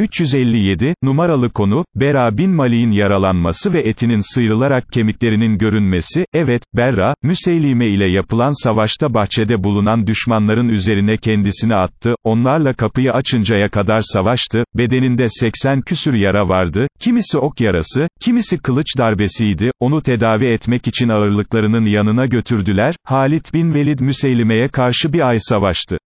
357, numaralı konu, Bera bin Malik'in yaralanması ve etinin sıyrılarak kemiklerinin görünmesi, evet, Berra, Müseylime ile yapılan savaşta bahçede bulunan düşmanların üzerine kendisini attı, onlarla kapıyı açıncaya kadar savaştı, bedeninde 80 küsür yara vardı, kimisi ok yarası, kimisi kılıç darbesiydi, onu tedavi etmek için ağırlıklarının yanına götürdüler, Halit bin Velid Müseylime'ye karşı bir ay savaştı.